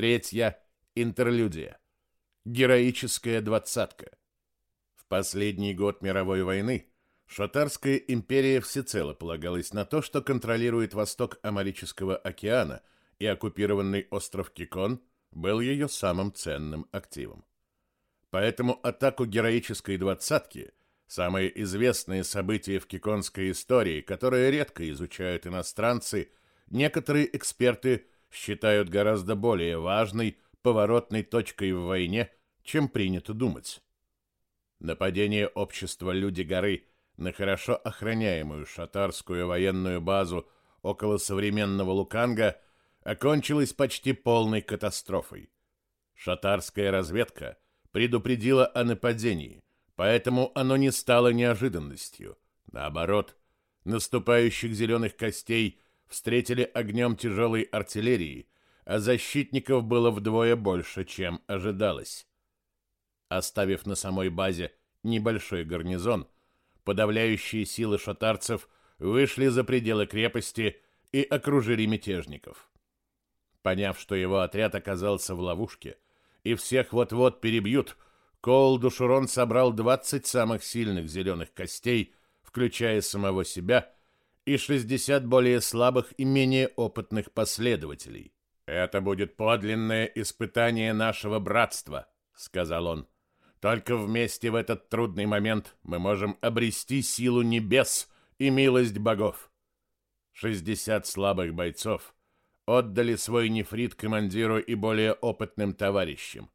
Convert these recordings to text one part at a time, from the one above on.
Третья – интерлюдия. Героическая двадцатка. В последний год мировой войны Шатарская империя всецело полагалась на то, что контролирует восток Амарического океана, и оккупированный остров Кикон был ее самым ценным активом. Поэтому атаку героической двадцатки – самое известное событие в киконской истории, которое редко изучают иностранцы, некоторые эксперты считают гораздо более важной поворотной точкой в войне, чем принято думать. Нападение общества «Люди горы» на хорошо охраняемую шатарскую военную базу около современного Луканга окончилось почти полной катастрофой. Шатарская разведка предупредила о нападении, поэтому оно не стало неожиданностью. Наоборот, наступающих зеленых костей встретили огнем тяжелой артиллерии, а защитников было вдвое больше, чем ожидалось. Оставив на самой базе небольшой гарнизон, подавляющие силы шатарцев вышли за пределы крепости и окружили мятежников. Поняв, что его отряд оказался в ловушке и всех вот-вот перебьют, Коул Душурон собрал 20 самых сильных зеленых костей, включая самого себя, и 60 более слабых и менее опытных последователей. «Это будет подлинное испытание нашего братства», — сказал он. Только вместе в этот трудный момент мы можем обрести силу небес и милость богов. 60 слабых бойцов отдали свой нефрит командиру и более опытным товарищам.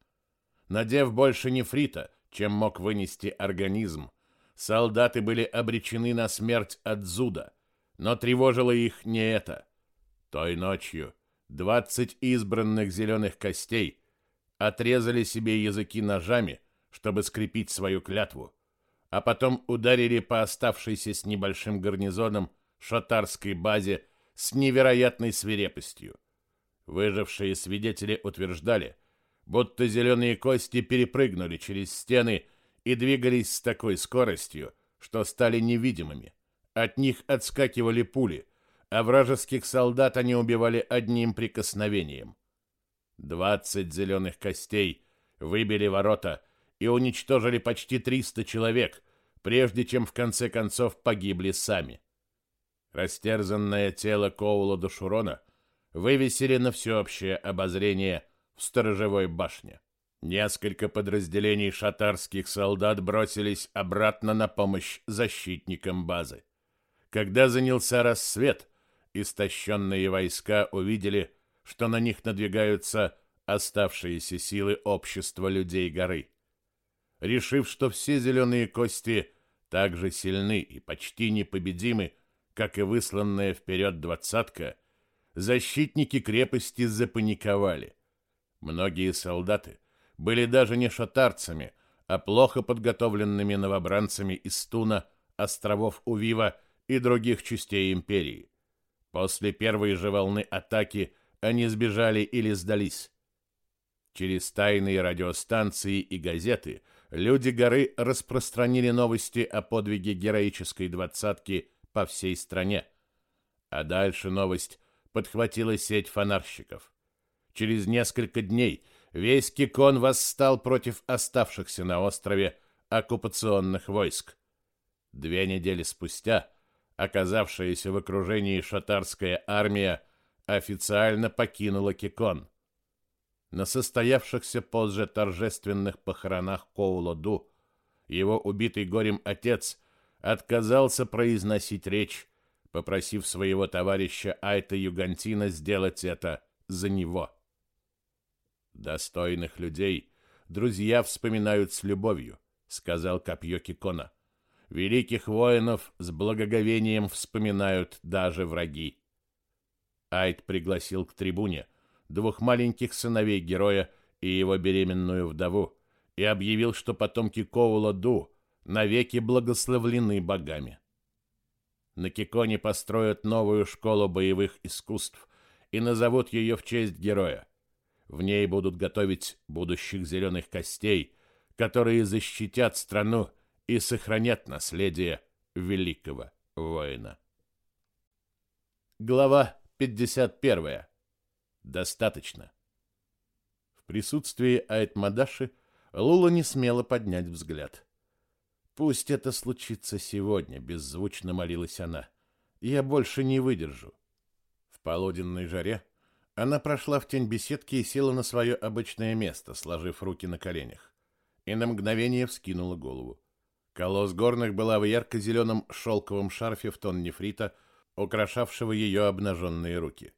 Надев больше нефрита, чем мог вынести организм, солдаты были обречены на смерть от зуда, но тревожило их не это. Той ночью 20 избранных зеленых костей отрезали себе языки ножами, чтобы скрепить свою клятву, а потом ударили по оставшейся с небольшим гарнизоном шатарской базе с невероятной свирепостью. Выжившие свидетели утверждали, будто зеленые кости перепрыгнули через стены и двигались с такой скоростью, что стали невидимыми. От них отскакивали пули, а вражеских солдат они убивали одним прикосновением. Двадцать зеленых костей выбили ворота и уничтожили почти 300 человек, прежде чем в конце концов погибли сами. Растерзанное тело Коула Душурона вывесили на всеобщее обозрение в сторожевой башне. Несколько подразделений шатарских солдат бросились обратно на помощь защитникам базы. Когда занялся рассвет, истощенные войска увидели, что на них надвигаются оставшиеся силы общества людей горы решив, что все зеленые кости так же сильны и почти непобедимы, как и высланная вперед двадцатка, защитники крепости запаниковали. Многие солдаты были даже не шатарцами, а плохо подготовленными новобранцами из Туна, островов Увива и других частей империи. После первой же волны атаки они сбежали или сдались. Через тайные радиостанции и газеты – люди горы распространили новости о подвиге героической двадцатки по всей стране. А дальше новость подхватила сеть фонарщиков. Через несколько дней весь Кикон восстал против оставшихся на острове оккупационных войск. Две недели спустя оказавшаяся в окружении шатарская армия официально покинула Кикон на состоявшихся позже торжественных похоронах Коула-Ду его убитый горем отец отказался произносить речь, попросив своего товарища Айта Югантина сделать это за него. Достойных людей друзья вспоминают с любовью, сказал Копье Кикона. Великих воинов с благоговением вспоминают даже враги. Айт пригласил к трибуне двух маленьких сыновей героя и его беременную вдову, и объявил, что потомки Коула-Ду навеки благословлены богами. На Киконе построят новую школу боевых искусств и назовут ее в честь героя. В ней будут готовить будущих зеленых костей, которые защитят страну и сохранят наследие великого воина. Глава 51. Достаточно. присутствии Айтмадаши Лула не смела поднять взгляд. «Пусть это случится сегодня», — беззвучно молилась она. «Я больше не выдержу». В полуденной жаре она прошла в тень беседки и села на свое обычное место, сложив руки на коленях. И на мгновение вскинула голову. Колосс горных была в ярко-зеленом шелковом шарфе в тон нефрита, украшавшего ее обнаженные руки.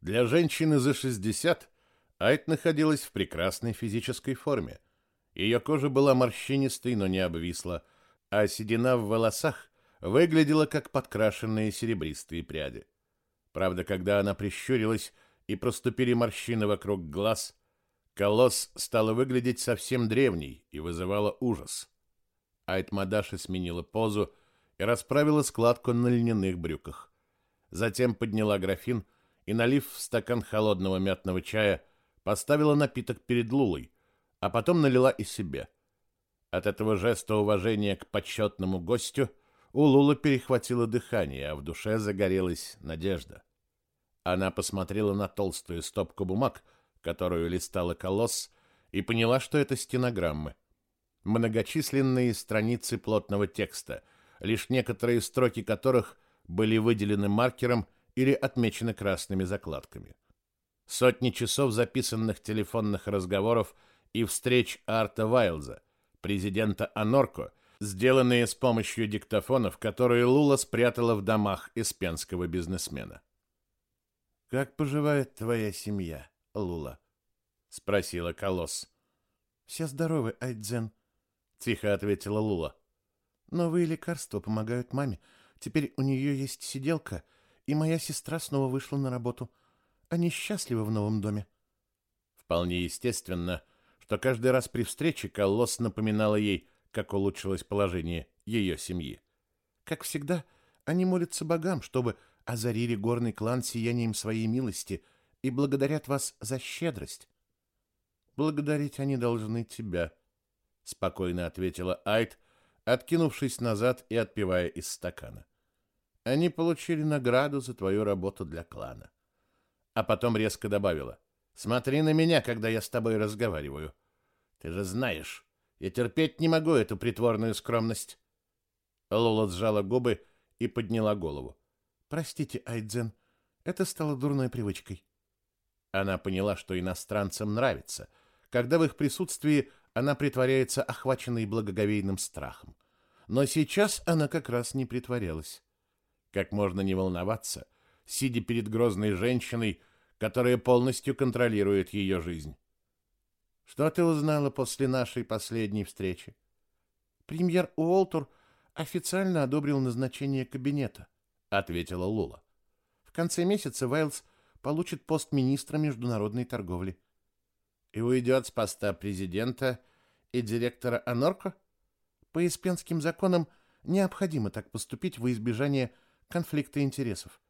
Для женщины за 60 Айт находилась в прекрасной физической форме. Ее кожа была морщинистой, но не обвисла, а седина в волосах выглядела как подкрашенные серебристые пряди. Правда, когда она прищурилась, и проступили морщины вокруг глаз, колосс стала выглядеть совсем древней и вызывала ужас. Айтмадаши сменила позу и расправила складку на льняных брюках. Затем подняла графин и, налив в стакан холодного мятного чая, поставила напиток перед Лулой, а потом налила и себе. От этого жеста уважения к почетному гостю у Лулы перехватило дыхание, а в душе загорелась надежда. Она посмотрела на толстую стопку бумаг, которую листала колосс, и поняла, что это стенограммы. Многочисленные страницы плотного текста, лишь некоторые строки которых были выделены маркером или отмечены красными закладками. Сотни часов записанных телефонных разговоров и встреч Арта Вайлза, президента Анорко, сделанные с помощью диктофонов, которые Лула спрятала в домах испенского бизнесмена. Как поживает твоя семья, Лула? спросила Колосс. Все здоровы, Айдзен, тихо ответила Лула. Новые лекарства помогают маме. Теперь у нее есть сиделка, и моя сестра снова вышла на работу. Они счастливы в новом доме. Вполне естественно, что каждый раз при встрече Колосс напоминала ей, как улучшилось положение ее семьи. Как всегда, они молятся богам, чтобы озарили горный клан сиянием своей милости и благодарят вас за щедрость. Благодарить они должны тебя, спокойно ответила Айт, откинувшись назад и отпивая из стакана. Они получили награду за твою работу для клана. А потом резко добавила: "Смотри на меня, когда я с тобой разговариваю. Ты же знаешь, я терпеть не могу эту притворную скромность". Лола сжала губы и подняла голову. Простите, Айдзен, это стало дурной привычкой. Она поняла, что иностранцам нравится, когда в их присутствии она притворяется охваченной благоговейным страхом. Но сейчас она как раз не притворялась. Как можно не волноваться, сидя перед грозной женщиной, которая полностью контролирует ее жизнь? Что ты узнала после нашей последней встречи? Премьер Уолтер официально одобрил назначение кабинета ответила Лула. В конце месяца Вайлз получит пост министра международной торговли. И уйдет с поста президента и директора Анорко? По испенским законам необходимо так поступить во избежание конфликта интересов.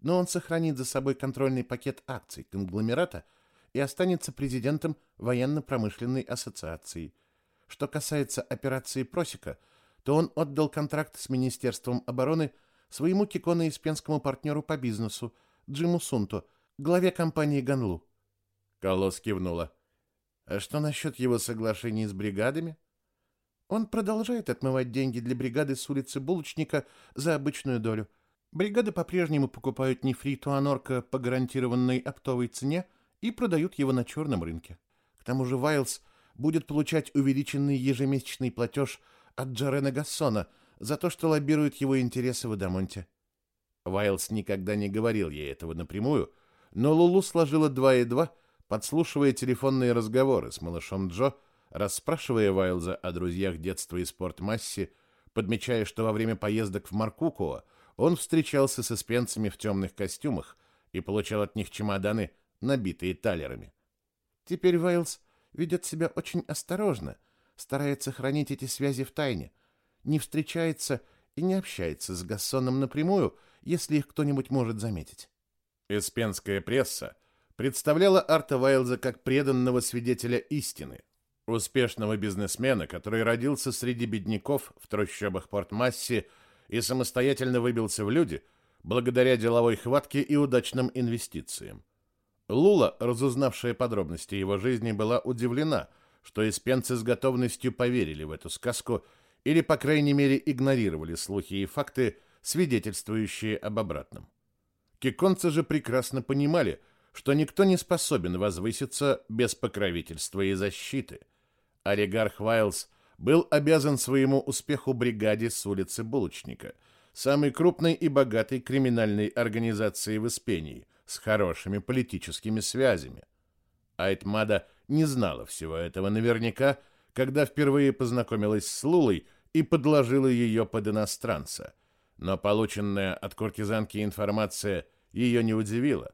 Но он сохранит за собой контрольный пакет акций конгломерата и останется президентом военно-промышленной ассоциации. Что касается операции Просека, то он отдал контракт с Министерством обороны – своему киконо-испенскому партнеру по бизнесу, Джиму Сунто, главе компании «Ганлу». Колос кивнула. «А что насчет его соглашений с бригадами?» Он продолжает отмывать деньги для бригады с улицы Булочника за обычную долю. Бригады по-прежнему покупают нефрит у Анорка по гарантированной оптовой цене и продают его на черном рынке. К тому же Вайлз будет получать увеличенный ежемесячный платеж от Джарена Гассона – за то, что лоббирует его интересы в Адамонте. Вайлс никогда не говорил ей этого напрямую, но Лулу сложила два и два, подслушивая телефонные разговоры с малышом Джо, расспрашивая Вайлза о друзьях детства и спортмассе, подмечая, что во время поездок в Маркукуа он встречался с испенцами в темных костюмах и получал от них чемоданы, набитые талерами. Теперь Вайлз ведет себя очень осторожно, старается хранить эти связи в тайне — не встречается и не общается с Гассоном напрямую, если их кто-нибудь может заметить. Эспенская пресса представляла Арта Вайлза как преданного свидетеля истины, успешного бизнесмена, который родился среди бедняков в трущобах Порт-Масси и самостоятельно выбился в люди благодаря деловой хватке и удачным инвестициям. Лула, разузнавшая подробности его жизни, была удивлена, что испенцы с готовностью поверили в эту сказку или, по крайней мере, игнорировали слухи и факты, свидетельствующие об обратном. Киконцы же прекрасно понимали, что никто не способен возвыситься без покровительства и защиты. Олигарх Вайлз был обязан своему успеху бригаде с улицы Булочника, самой крупной и богатой криминальной организации в Испении, с хорошими политическими связями. Айтмада не знала всего этого наверняка, когда впервые познакомилась с Лулой и подложила ее под иностранца. Но полученная от куртизанки информация ее не удивила.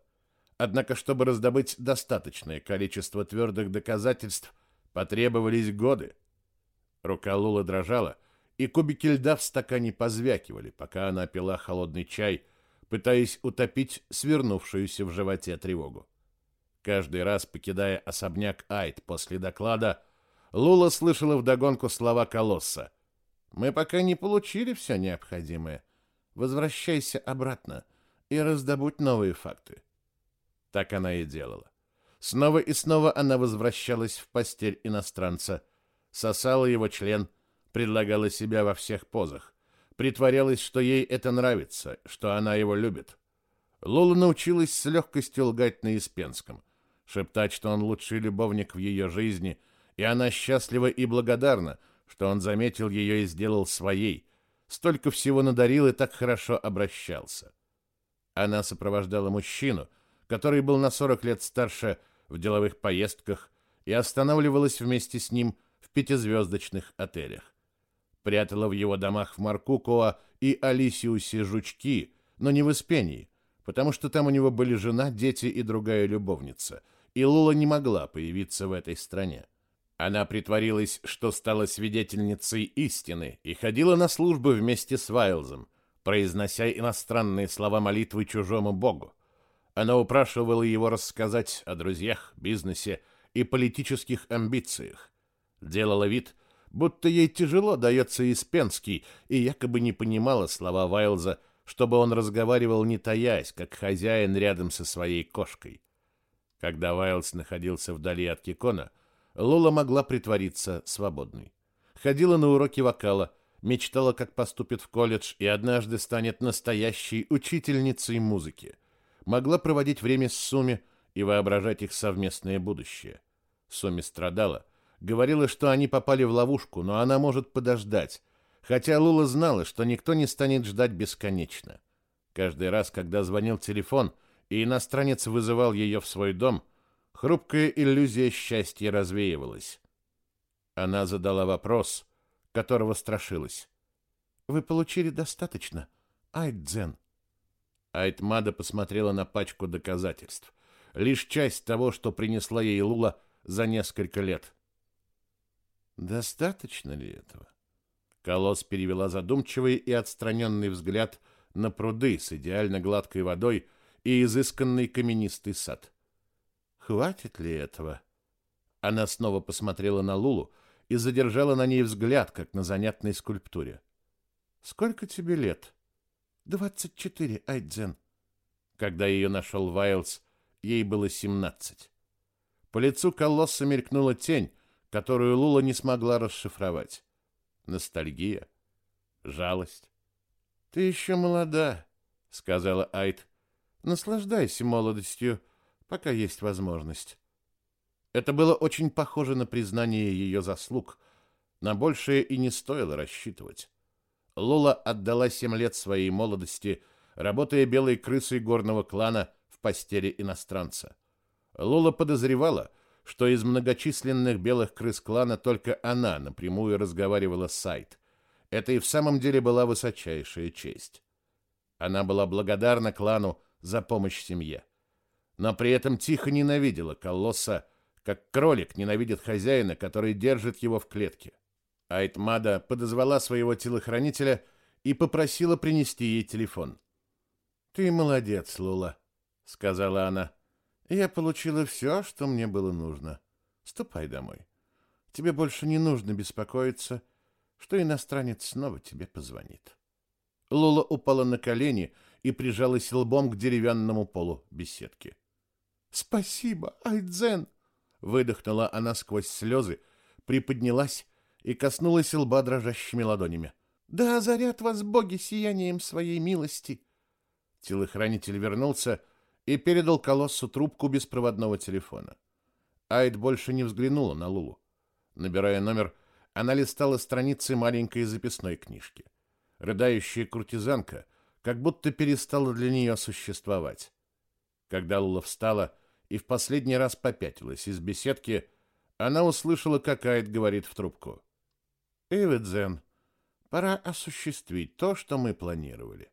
Однако, чтобы раздобыть достаточное количество твердых доказательств, потребовались годы. Рука Лулы дрожала, и кубики льда в стакане позвякивали, пока она пила холодный чай, пытаясь утопить свернувшуюся в животе тревогу. Каждый раз, покидая особняк Айт после доклада, Лула слышала вдогонку слова Колосса. «Мы пока не получили все необходимое. Возвращайся обратно и раздобудь новые факты. Так она и делала. Снова и снова она возвращалась в постель иностранца, сосала его член, предлагала себя во всех позах, притворялась, что ей это нравится, что она его любит. Лола научилась с легкостью лгать на испенском, шептать, что он лучший любовник в ее жизни, и она счастлива и благодарна, что он заметил ее и сделал своей, столько всего надарил и так хорошо обращался. Она сопровождала мужчину, который был на 40 лет старше в деловых поездках и останавливалась вместе с ним в пятизвездочных отелях. Прятала в его домах в Маркукоа и Алисиусе жучки, но не в Испении, потому что там у него были жена, дети и другая любовница, и Лула не могла появиться в этой стране. Она притворилась, что стала свидетельницей истины и ходила на службы вместе с Вайлзом, произнося иностранные слова молитвы чужому богу. Она упрашивала его рассказать о друзьях, бизнесе и политических амбициях. Делала вид, будто ей тяжело дается Испенский, и якобы не понимала слова Вайлза, чтобы он разговаривал не таясь, как хозяин рядом со своей кошкой. Когда Вайлз находился вдали от Кикона, Лола могла притвориться свободной. Ходила на уроки вокала, мечтала, как поступит в колледж и однажды станет настоящей учительницей музыки. Могла проводить время с Суми и воображать их совместное будущее. Суми страдала, говорила, что они попали в ловушку, но она может подождать, хотя Лула знала, что никто не станет ждать бесконечно. Каждый раз, когда звонил телефон, и иностранец вызывал ее в свой дом, хрупкая иллюзия счастья развеивалась. Она задала вопрос — которого страшилась. «Вы получили достаточно, Айдзен?» Айтмада посмотрела на пачку доказательств. Лишь часть того, что принесла ей Лула за несколько лет. «Достаточно ли этого?» Колосс перевела задумчивый и отстраненный взгляд на пруды с идеально гладкой водой и изысканный каменистый сад. «Хватит ли этого?» Она снова посмотрела на Лулу, и задержала на ней взгляд, как на занятной скульптуре. «Сколько тебе лет?» «Двадцать четыре, Айдзен». Когда ее нашел Вайлз, ей было семнадцать. По лицу колосса мелькнула тень, которую Лула не смогла расшифровать. Ностальгия, жалость. «Ты еще молода», — сказала Айд. «Наслаждайся молодостью, пока есть возможность. Это было очень похоже на признание ее заслуг. На большее и не стоило рассчитывать. Лола отдала семь лет своей молодости, работая белой крысой горного клана в постели иностранца. Лола подозревала, что из многочисленных белых крыс клана только она напрямую разговаривала с Сайт. Это и в самом деле была высочайшая честь. Она была благодарна клану за помощь семье. Но при этом тихо ненавидела Колосса, как кролик ненавидит хозяина, который держит его в клетке. Айтмада подозвала своего телохранителя и попросила принести ей телефон. «Ты молодец, Лула», — сказала она. «Я получила все, что мне было нужно. Ступай домой. Тебе больше не нужно беспокоиться, что иностранец снова тебе позвонит». Лула упала на колени и прижалась лбом к деревянному полу беседки. Спасибо, Айдзен, выдохнула она сквозь слезы, приподнялась и коснулась лба дрожащими ладонями. Да озарят вас боги сиянием своей милости. Телохранитель вернулся и передал колоссу трубку беспроводного телефона. Айд больше не взглянула на Лулу. Набирая номер, она листала страницы маленькой записной книжки. Рыдающая куртизанка как будто перестала для нее существовать. Когда Лула встала и в последний раз попятилась из беседки, она услышала, как Айд говорит в трубку. «Эвидзен, пора осуществить то, что мы планировали».